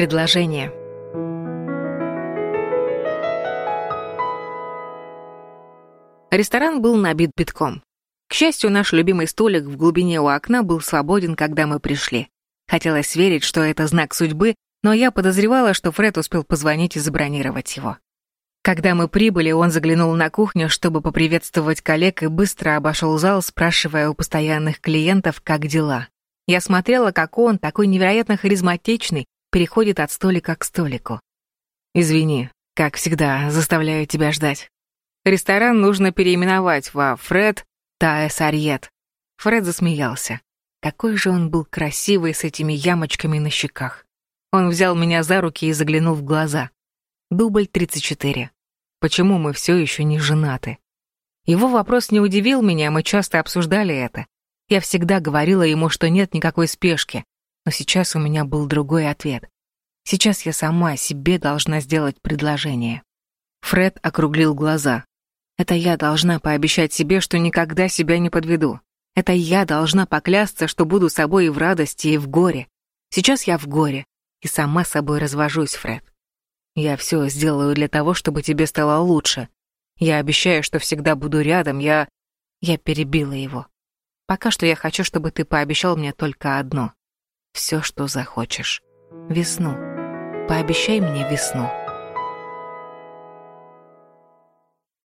Предложение. Ресторан был набит битком. К счастью, наш любимый столик в глубине у окна был свободен, когда мы пришли. Хотелось верить, что это знак судьбы, но я подозревала, что Фред успел позвонить и забронировать его. Когда мы прибыли, он заглянул на кухню, чтобы поприветствовать коллег и быстро обошел зал, спрашивая у постоянных клиентов, как дела. Я смотрела, как он, такой невероятно харизматичный, переходит от столика к столику. «Извини, как всегда, заставляю тебя ждать. Ресторан нужно переименовать во Фред Таэс Арьет». Фред засмеялся. Какой же он был красивый с этими ямочками на щеках. Он взял меня за руки и заглянул в глаза. Дубль 34. Почему мы все еще не женаты? Его вопрос не удивил меня, мы часто обсуждали это. Я всегда говорила ему, что нет никакой спешки, но сейчас у меня был другой ответ. Сейчас я сама себе должна сделать предложение. Фред округлил глаза. Это я должна пообещать себе, что никогда себя не подведу. Это я должна поклясться, что буду собой и в радости, и в горе. Сейчас я в горе, и сама собой развожусь, Фред. Я все сделаю для того, чтобы тебе стало лучше. Я обещаю, что всегда буду рядом, я... Я перебила его. Пока что я хочу, чтобы ты пообещал мне только одно. Все, что захочешь. Весну. Пообещай мне весну.